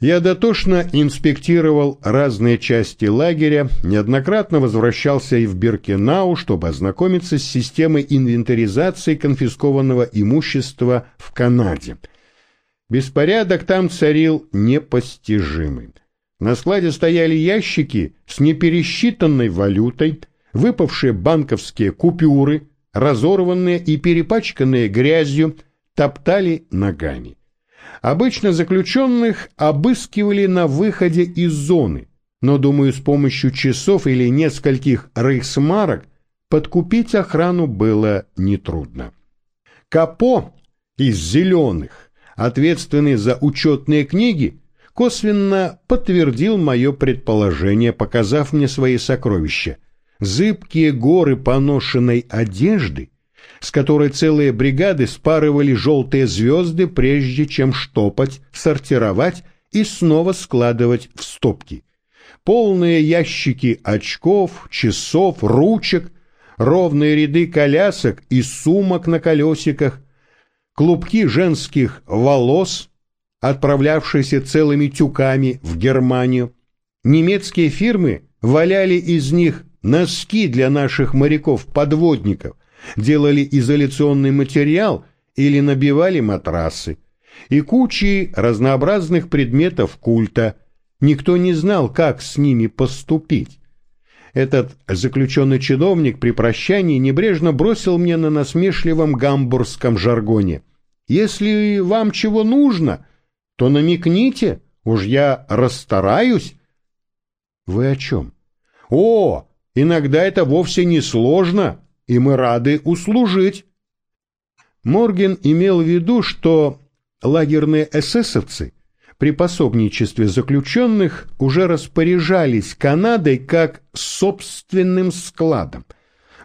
Я дотошно инспектировал разные части лагеря, неоднократно возвращался и в Биркенау, чтобы ознакомиться с системой инвентаризации конфискованного имущества в Канаде. Беспорядок там царил непостижимый. На складе стояли ящики с непересчитанной валютой, выпавшие банковские купюры, разорванные и перепачканные грязью, топтали ногами. Обычно заключенных обыскивали на выходе из зоны, но, думаю, с помощью часов или нескольких рейхсмарок подкупить охрану было нетрудно. Капо из «зеленых», ответственный за учетные книги, косвенно подтвердил мое предположение, показав мне свои сокровища. Зыбкие горы поношенной одежды с которой целые бригады спарывали желтые звезды, прежде чем штопать, сортировать и снова складывать в стопки. Полные ящики очков, часов, ручек, ровные ряды колясок и сумок на колесиках, клубки женских волос, отправлявшиеся целыми тюками в Германию. Немецкие фирмы валяли из них носки для наших моряков-подводников, делали изоляционный материал или набивали матрасы, и кучи разнообразных предметов культа. Никто не знал, как с ними поступить. Этот заключенный чиновник при прощании небрежно бросил мне на насмешливом гамбургском жаргоне. «Если вам чего нужно, то намекните, уж я расстараюсь». «Вы о чем?» «О, иногда это вовсе не сложно и мы рады услужить. Морген имел в виду, что лагерные эсэсовцы при пособничестве заключенных уже распоряжались Канадой как собственным складом.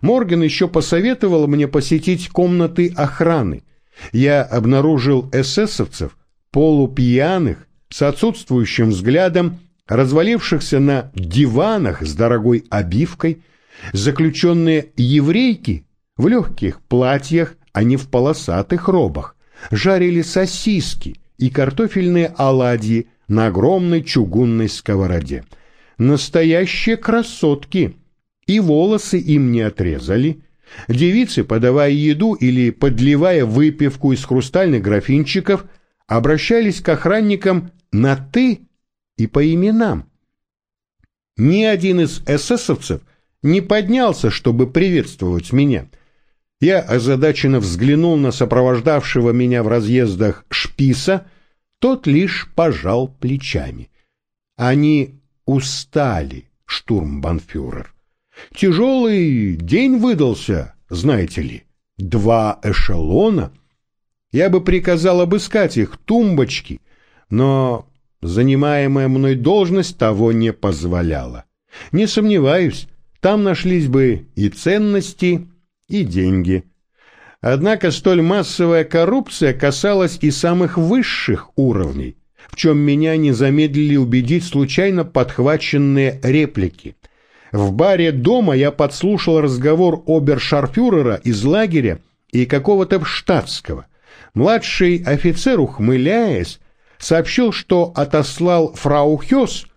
Морген еще посоветовал мне посетить комнаты охраны. Я обнаружил эсэсовцев, полупьяных, с отсутствующим взглядом, развалившихся на диванах с дорогой обивкой, Заключенные еврейки в легких платьях, а не в полосатых робах, жарили сосиски и картофельные оладьи на огромной чугунной сковороде. Настоящие красотки, и волосы им не отрезали. Девицы, подавая еду или подливая выпивку из хрустальных графинчиков, обращались к охранникам на «ты» и по именам. Ни один из эсэсовцев не поднялся, чтобы приветствовать меня. Я озадаченно взглянул на сопровождавшего меня в разъездах шписа, тот лишь пожал плечами. Они устали, штурмбанфюрер. Тяжелый день выдался, знаете ли. Два эшелона. Я бы приказал обыскать их тумбочки, но занимаемая мной должность того не позволяла. Не сомневаюсь, там нашлись бы и ценности, и деньги. Однако столь массовая коррупция касалась и самых высших уровней, в чем меня не замедлили убедить случайно подхваченные реплики. В баре дома я подслушал разговор обершарфюрера из лагеря и какого-то штатского. Младший офицер, ухмыляясь, сообщил, что отослал фрау Хёс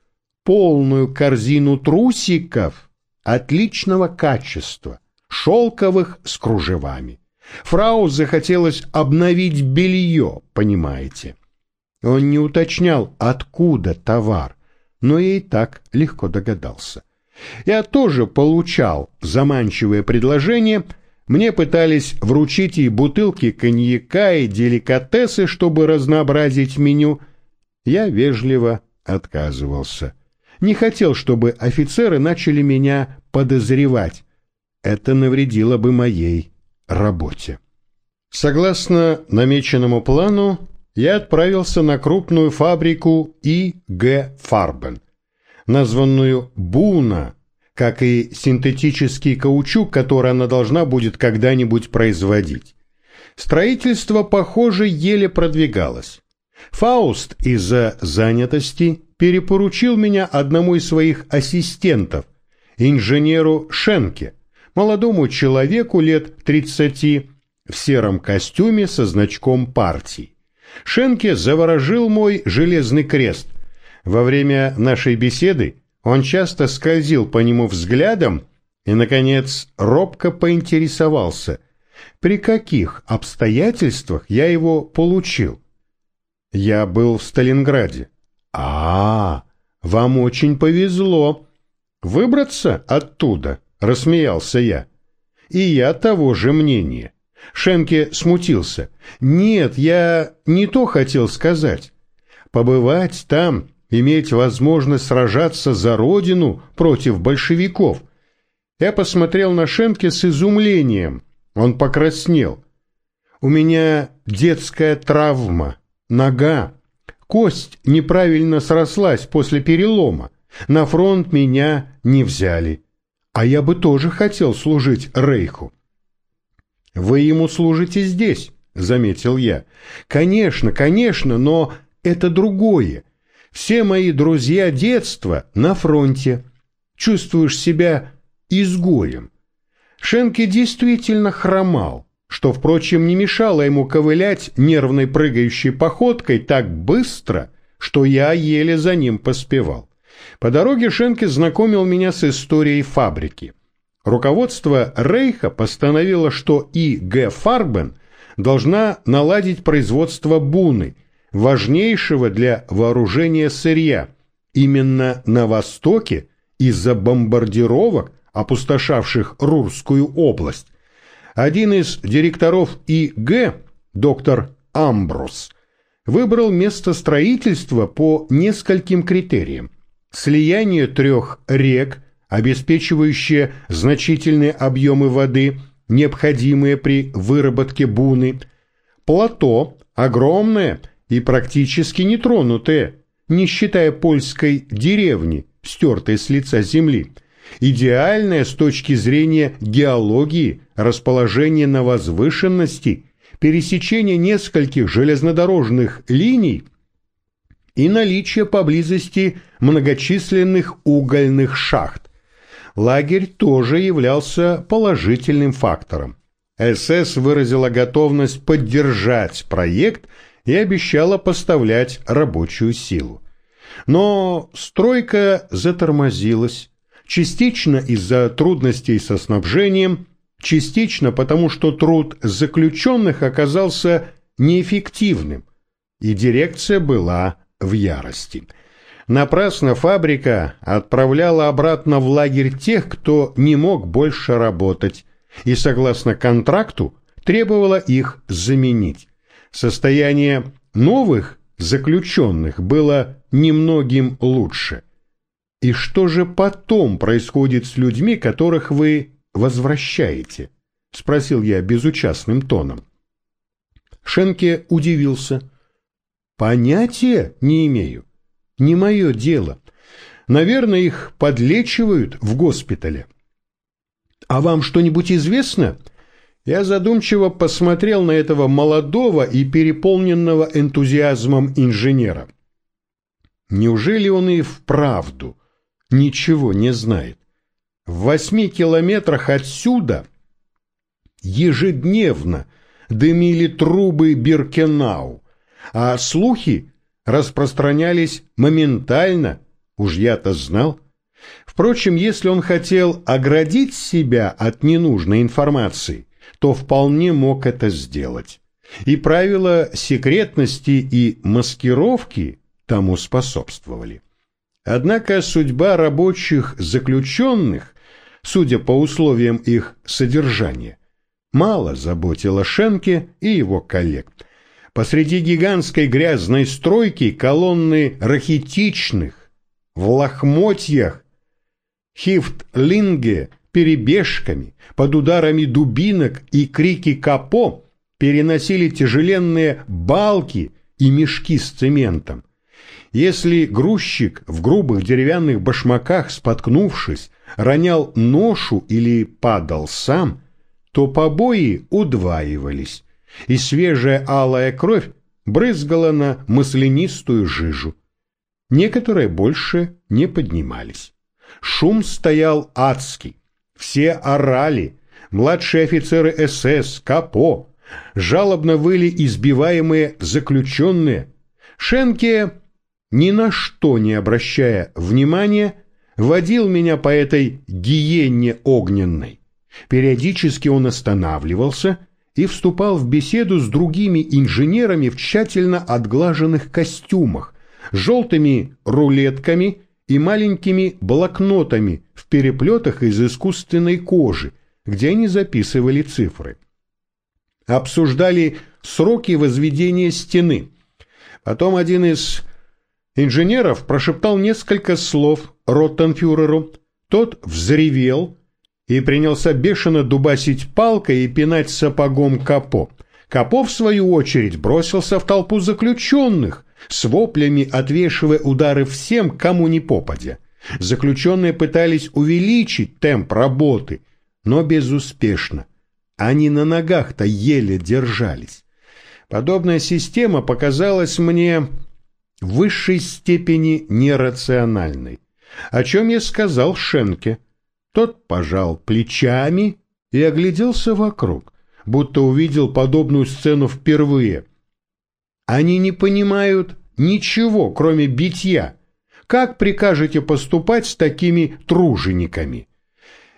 полную корзину трусиков отличного качества, шелковых с кружевами. Фрау захотелось обновить белье, понимаете. Он не уточнял, откуда товар, но ей так легко догадался. Я тоже получал заманчивые предложения, мне пытались вручить и бутылки коньяка, и деликатесы, чтобы разнообразить меню. Я вежливо отказывался не хотел, чтобы офицеры начали меня подозревать. Это навредило бы моей работе. Согласно намеченному плану, я отправился на крупную фабрику И.Г. Фарбен, названную «Буна», как и синтетический каучук, который она должна будет когда-нибудь производить. Строительство, похоже, еле продвигалось. Фауст из-за занятости перепоручил меня одному из своих ассистентов, инженеру Шенке, молодому человеку лет 30 в сером костюме со значком партии. Шенке заворожил мой железный крест, Во время нашей беседы он часто скользил по нему взглядом и, наконец, робко поинтересовался, при каких обстоятельствах я его получил. Я был в Сталинграде. А, -а, -а вам очень повезло. Выбраться оттуда, рассмеялся я. И я того же мнения. Шенке смутился. Нет, я не то хотел сказать. Побывать там, иметь возможность сражаться за родину против большевиков. Я посмотрел на Шенке с изумлением. Он покраснел. У меня детская травма, нога. Кость неправильно срослась после перелома. На фронт меня не взяли. А я бы тоже хотел служить Рейху. «Вы ему служите здесь», — заметил я. «Конечно, конечно, но это другое. Все мои друзья детства на фронте. Чувствуешь себя изгоем». Шенке действительно хромал, что, впрочем, не мешало ему ковылять нервной прыгающей походкой так быстро, что я еле за ним поспевал. По дороге Шенке знакомил меня с историей фабрики. Руководство Рейха постановило, что И. Г. Фарбен должна наладить производство буны, важнейшего для вооружения сырья, именно на Востоке из-за бомбардировок, опустошавших Рурскую область. Один из директоров ИГ, доктор Амброс, выбрал место строительства по нескольким критериям. Слияние трех рек, обеспечивающее значительные объемы воды, необходимые при выработке буны, плато, огромное и практически нетронутое, не считая польской деревни, стертой с лица земли, идеальное с точки зрения геологии расположение на возвышенности, пересечение нескольких железнодорожных линий – и наличие поблизости многочисленных угольных шахт. Лагерь тоже являлся положительным фактором. СС выразила готовность поддержать проект и обещала поставлять рабочую силу. Но стройка затормозилась, частично из-за трудностей со снабжением, частично потому, что труд заключенных оказался неэффективным, и дирекция была в ярости. Напрасно фабрика отправляла обратно в лагерь тех, кто не мог больше работать, и, согласно контракту, требовала их заменить. Состояние новых заключенных было немногим лучше. И что же потом происходит с людьми, которых вы возвращаете? Спросил я безучастным тоном. Шенке удивился – Понятия не имею. Не мое дело. Наверное, их подлечивают в госпитале. А вам что-нибудь известно? Я задумчиво посмотрел на этого молодого и переполненного энтузиазмом инженера. Неужели он и вправду ничего не знает? В восьми километрах отсюда ежедневно дымили трубы Биркенау а слухи распространялись моментально, уж я-то знал. Впрочем, если он хотел оградить себя от ненужной информации, то вполне мог это сделать. И правила секретности и маскировки тому способствовали. Однако судьба рабочих заключенных, судя по условиям их содержания, мало заботила Шенке и его коллег – Посреди гигантской грязной стройки колонны рахитичных, в лохмотьях, хифтлинге, перебежками, под ударами дубинок и крики капо переносили тяжеленные балки и мешки с цементом. Если грузчик в грубых деревянных башмаках, споткнувшись, ронял ношу или падал сам, то побои удваивались и свежая алая кровь брызгала на маслянистую жижу. Некоторые больше не поднимались. Шум стоял адский. Все орали. Младшие офицеры СС, КАПО. Жалобно выли избиваемые заключенные. Шенке ни на что не обращая внимания, водил меня по этой гиенне огненной. Периодически он останавливался и вступал в беседу с другими инженерами в тщательно отглаженных костюмах, желтыми рулетками и маленькими блокнотами в переплетах из искусственной кожи, где они записывали цифры. Обсуждали сроки возведения стены. Потом один из инженеров прошептал несколько слов Роттенфюреру, тот взревел и принялся бешено дубасить палкой и пинать сапогом Капо. Капо, в свою очередь, бросился в толпу заключенных, с воплями отвешивая удары всем, кому не попадя. Заключенные пытались увеличить темп работы, но безуспешно. Они на ногах-то еле держались. Подобная система показалась мне в высшей степени нерациональной, о чем я сказал Шенке. Тот пожал плечами и огляделся вокруг, будто увидел подобную сцену впервые – они не понимают ничего, кроме битья. Как прикажете поступать с такими тружениками?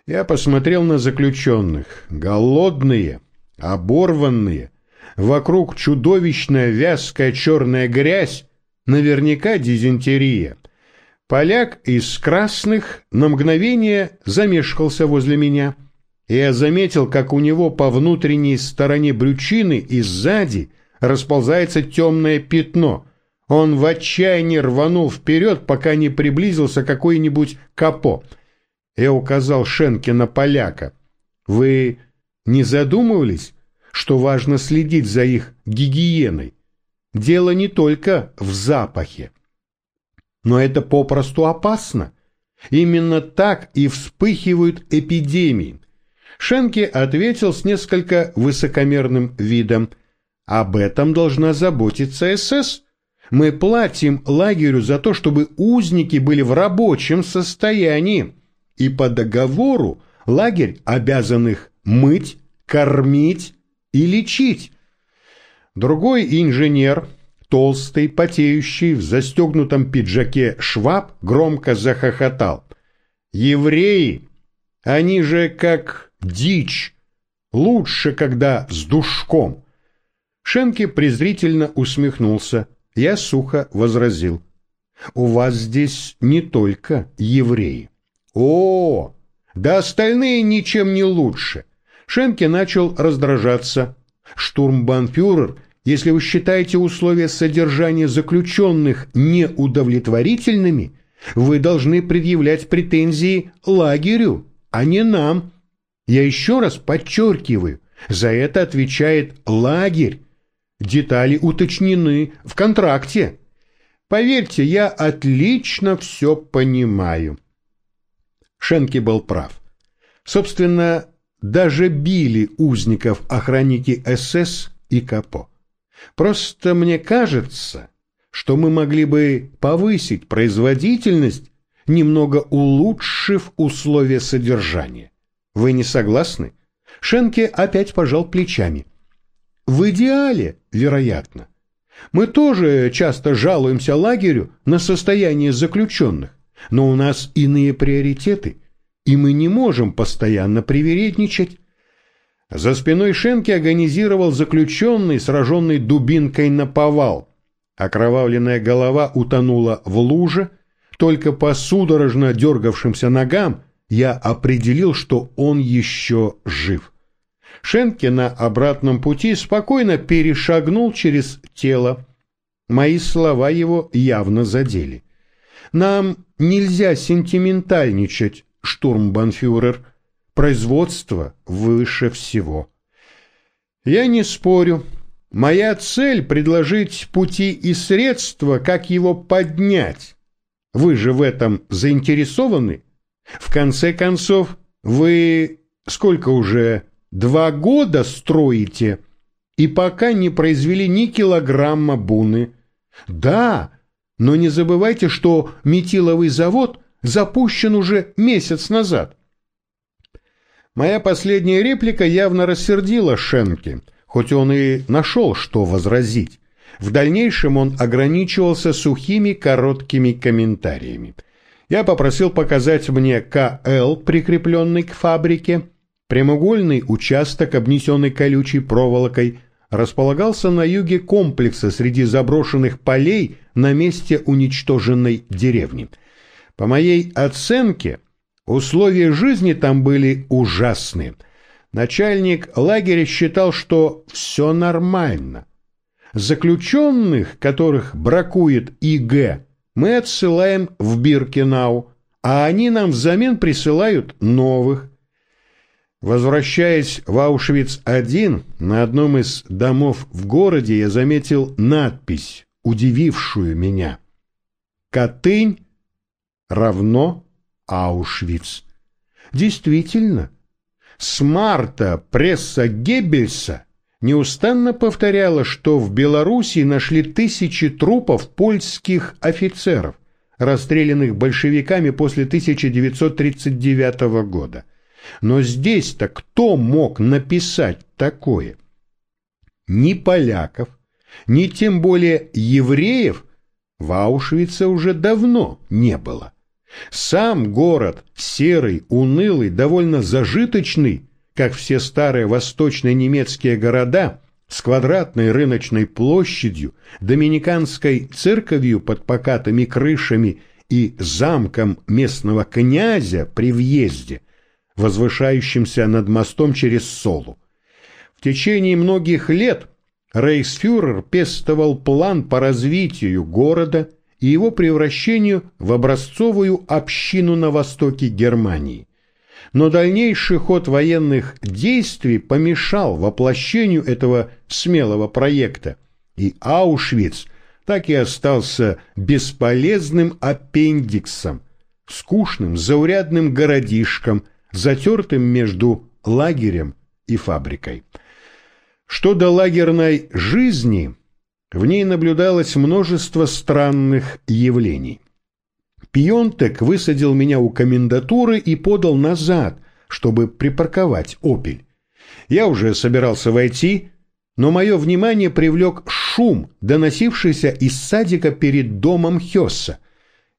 Я посмотрел на заключенных. Голодные, оборванные. Вокруг чудовищная вязкая черная грязь, наверняка дизентерия. Поляк из красных на мгновение замешкался возле меня. Я заметил, как у него по внутренней стороне брючины и сзади – расползается темное пятно. Он в отчаянии рванул вперед, пока не приблизился какой-нибудь капо. Я указал Шенке на поляка. Вы не задумывались, что важно следить за их гигиеной? Дело не только в запахе. Но это попросту опасно. Именно так и вспыхивают эпидемии. Шенке ответил с несколько высокомерным видом – об этом должна заботиться СС. Мы платим лагерю за то, чтобы узники были в рабочем состоянии. И по договору лагерь обязан их мыть, кормить и лечить. Другой инженер, толстый, потеющий, в застегнутом пиджаке шваб, громко захохотал. «Евреи, они же как дичь, лучше, когда с душком». Шенке презрительно усмехнулся. Я сухо возразил. «У вас здесь не только евреи». «О, да остальные ничем не лучше». Шенке начал раздражаться. «Штурмбанфюрер, если вы считаете условия содержания заключенных неудовлетворительными, вы должны предъявлять претензии лагерю, а не нам. Я еще раз подчеркиваю, за это отвечает лагерь, Детали уточнены в контракте. Поверьте, я отлично все понимаю. Шенки был прав. Собственно, даже били узников охранники СС и КАПО. Просто мне кажется, что мы могли бы повысить производительность, немного улучшив условия содержания. Вы не согласны? Шенке опять пожал плечами. В идеале, вероятно. Мы тоже часто жалуемся лагерю на состояние заключенных, но у нас иные приоритеты, и мы не можем постоянно привередничать. За спиной Шенки организировал заключенный, сраженный дубинкой на повал. Окровавленная голова утонула в луже, только по судорожно дергавшимся ногам я определил, что он еще жив. Шенке на обратном пути спокойно перешагнул через тело. Мои слова его явно задели. Нам нельзя сентиментальничать, штурмбанфюрер. Производство выше всего. Я не спорю. Моя цель — предложить пути и средства, как его поднять. Вы же в этом заинтересованы? В конце концов, вы сколько уже Два года строите, и пока не произвели ни килограмма буны. Да, но не забывайте, что метиловый завод запущен уже месяц назад. Моя последняя реплика явно рассердила Шенки, хоть он и нашел, что возразить. В дальнейшем он ограничивался сухими короткими комментариями. Я попросил показать мне КЛ, прикрепленный к фабрике. Прямоугольный участок, обнесенный колючей проволокой, располагался на юге комплекса среди заброшенных полей на месте уничтоженной деревни. По моей оценке, условия жизни там были ужасные. Начальник лагеря считал, что все нормально. Заключенных, которых бракует ИГ, мы отсылаем в Биркенау, а они нам взамен присылают новых. Возвращаясь в Аушвиц-1, на одном из домов в городе я заметил надпись, удивившую меня. «Катынь равно Аушвиц». Действительно, с марта пресса Геббельса неустанно повторяла, что в Белоруссии нашли тысячи трупов польских офицеров, расстрелянных большевиками после 1939 года. Но здесь-то кто мог написать такое? Ни поляков, ни тем более евреев в Аушвице уже давно не было. Сам город, серый, унылый, довольно зажиточный, как все старые восточные немецкие города, с квадратной рыночной площадью, доминиканской церковью под покатыми крышами и замком местного князя при въезде, возвышающимся над мостом через Солу. В течение многих лет рейхсфюрер пестовал план по развитию города и его превращению в образцовую общину на востоке Германии. Но дальнейший ход военных действий помешал воплощению этого смелого проекта, и Аушвиц так и остался бесполезным аппендиксом, скучным заурядным городишком – затертым между лагерем и фабрикой. Что до лагерной жизни, в ней наблюдалось множество странных явлений. Пионтек высадил меня у комендатуры и подал назад, чтобы припарковать «Опель». Я уже собирался войти, но мое внимание привлек шум, доносившийся из садика перед домом Хесса.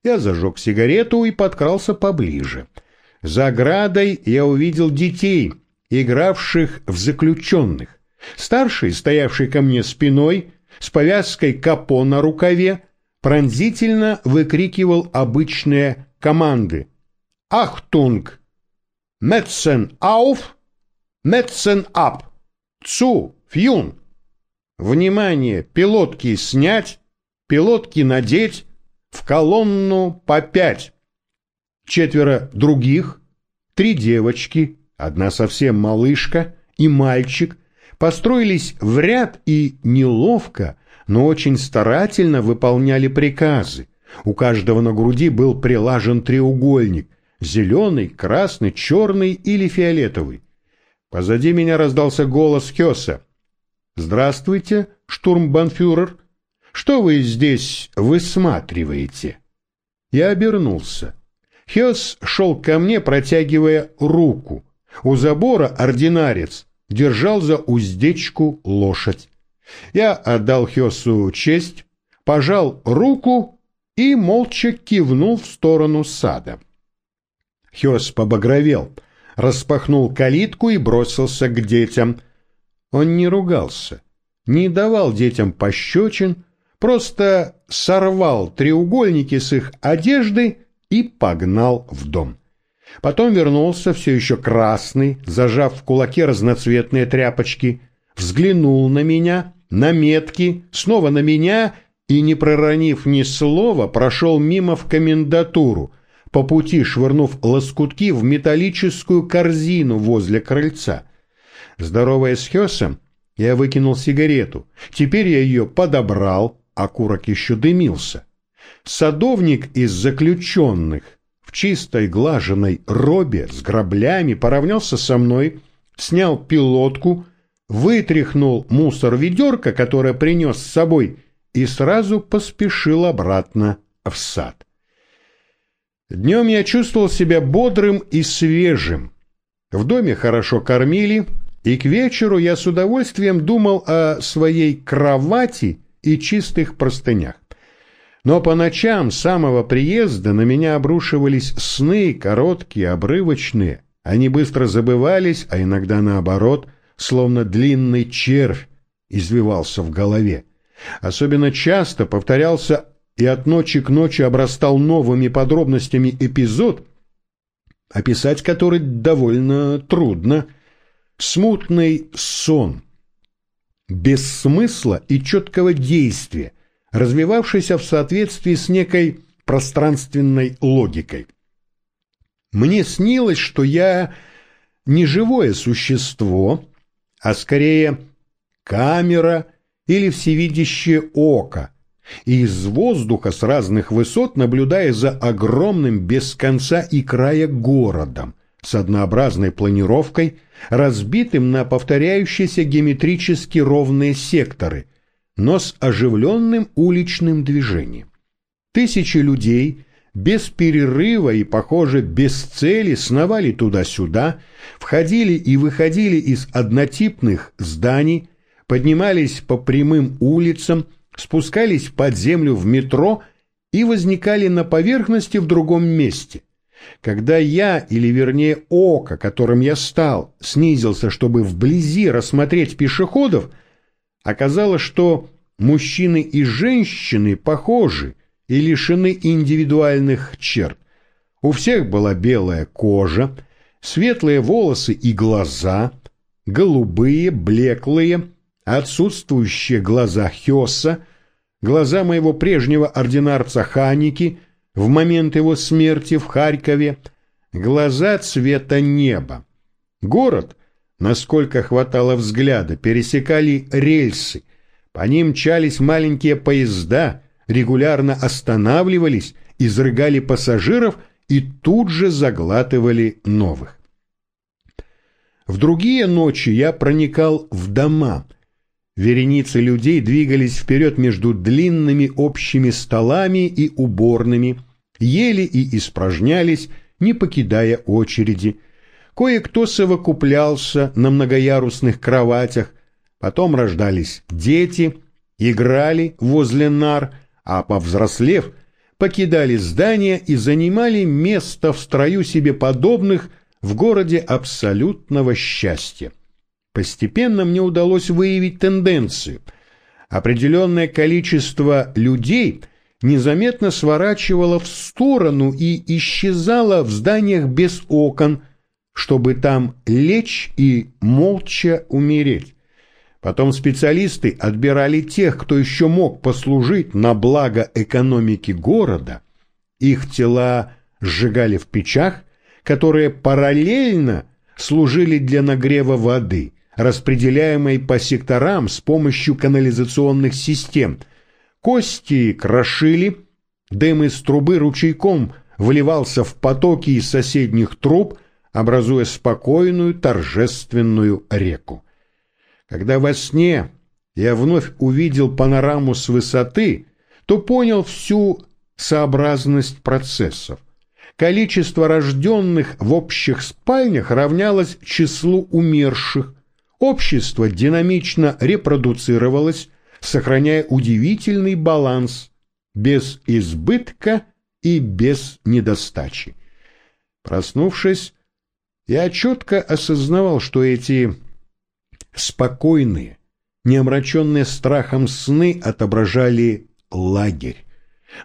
Я зажег сигарету и подкрался поближе – за оградой я увидел детей, игравших в заключенных. Старший, стоявший ко мне спиной, с повязкой капо на рукаве, пронзительно выкрикивал обычные команды. «Achtung! Mützen auf! Mützen ab! Zu fünf!» «Внимание! Пилотки снять! Пилотки надеть! В колонну по пять!» четверо других, три девочки, одна совсем малышка и мальчик, построились в ряд и неловко, но очень старательно выполняли приказы. У каждого на груди был прилажен треугольник – зеленый, красный, черный или фиолетовый. Позади меня раздался голос Хёса. «Здравствуйте, штурмбанфюрер. Что вы здесь высматриваете?» Я обернулся. Хёс шел ко мне, протягивая руку. У забора ординарец держал за уздечку лошадь. Я отдал Хёсу честь, пожал руку и молча кивнул в сторону сада. Хёс побагровел, распахнул калитку и бросился к детям. Он не ругался, не давал детям пощечин, просто сорвал треугольники с их одежды и погнал в дом. Потом вернулся все еще красный, зажав в кулаке разноцветные тряпочки, взглянул на меня, на метки, снова на меня и, не проронив ни слова, прошел мимо в комендатуру, по пути швырнув лоскутки в металлическую корзину возле крыльца. Здоровая с Хесом, я выкинул сигарету. Теперь я ее подобрал, а курок еще дымился. Садовник из заключенных чистой глаженной робе с граблями поравнялся со мной, снял пилотку, вытряхнул мусор ведерко, которое принес с собой, и сразу поспешил обратно в сад. Днем я чувствовал себя бодрым и свежим. В доме хорошо кормили, и к вечеру я с удовольствием думал о своей кровати и чистых простынях. Но по ночам самого приезда на меня обрушивались сны, короткие, обрывочные. Они быстро забывались, а иногда наоборот, словно длинный червь, извивался в голове. Особенно часто повторялся и от ночи к ночи обрастал новыми подробностями эпизод, описать который довольно трудно. Смутный сон, без смысла и четкого действия, развивавшийся в соответствии с некой пространственной логикой. Мне снилось, что я не живое существо, а скорее камера или всевидящее око, и из воздуха с разных высот наблюдая за огромным без конца и края городом с однообразной планировкой, разбитым на повторяющиеся геометрически ровные секторы, но с оживленным уличным движением. Тысячи людей без перерыва и, похоже, без цели сновали туда-сюда, входили и выходили из однотипных зданий, поднимались по прямым улицам, спускались под землю в метро и возникали на поверхности в другом месте. Когда я, или вернее око, которым я стал, снизился, чтобы вблизи рассмотреть пешеходов, оказалось, что мужчины и женщины похожи и лишены индивидуальных черт. У всех была белая кожа, светлые волосы и глаза, голубые, блеклые, отсутствующие глаза Хёса, глаза моего прежнего ординарца Ханики в момент его смерти в Харькове, глаза цвета неба. Город, насколько хватало взгляда, пересекали рельсы, по ним мчались маленькие поезда, регулярно останавливались, изрыгали пассажиров и тут же заглатывали новых. В другие ночи я проникал в дома – Вереницы людей двигались вперед между длинными общими столами и уборными, ели и испражнялись, не покидая очереди. Кое-кто совокуплялся на многоярусных кроватях, потом рождались дети, играли возле нар, а повзрослев, покидали здания и занимали место в строю себе подобных в городе абсолютного счастья. Постепенно мне удалось выявить тенденцию. Определенное количество людей незаметно сворачивало в сторону и исчезало в зданиях без окон, чтобы там лечь и молча умереть. Потом специалисты отбирали тех, кто еще мог послужить на благо экономики города. Их тела сжигали в печах, которые параллельно служили для нагрева воды распределяемой по секторам с помощью канализационных систем. Кости крошили, дым из трубы ручейком вливался в потоки из соседних труб, образуя спокойную торжественную реку. Когда во сне я вновь увидел панораму с высоты, то понял всю сообразность процессов. Количество рожденных в общих спальнях равнялось числу умерших, Общество динамично репродуцировалось, сохраняя удивительный баланс, без избытка и без недостачи. Проснувшись, я четко осознавал, что эти спокойные, не омраченные страхом сны отображали лагерь.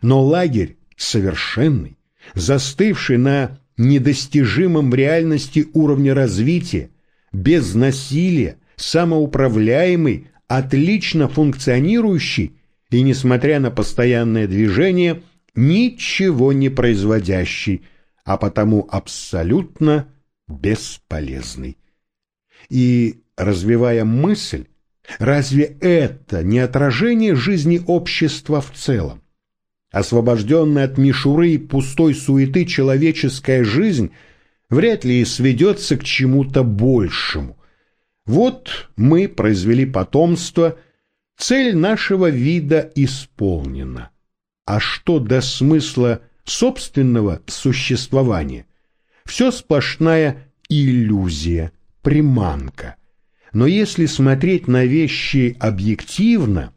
Но лагерь совершенный, застывший на недостижимом в реальности уровне развития, без насилия, самоуправляемый, отлично функционирующий и, несмотря на постоянное движение, ничего не производящий, а потому абсолютно бесполезный. И, развивая мысль, разве это не отражение жизни общества в целом? Освобожденная от мишуры и пустой суеты человеческая жизнь – вряд ли и сведется к чему-то большему. Вот мы произвели потомство, цель нашего вида исполнена. А что до смысла собственного существования? Все сплошная иллюзия, приманка. Но если смотреть на вещи объективно,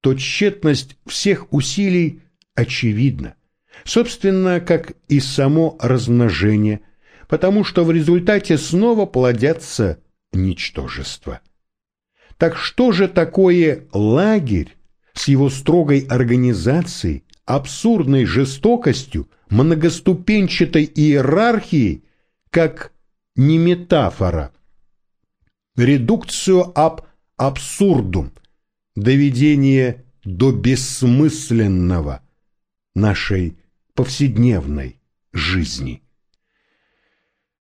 то тщетность всех усилий очевидна. Собственно, как и само размножение, потому что в результате снова плодятся ничтожества. Так что же такое лагерь с его строгой организацией, абсурдной жестокостью, многоступенчатой иерархией, как не метафора? Редукцию аб абсурдум, доведение до бессмысленного нашей повседневной жизни.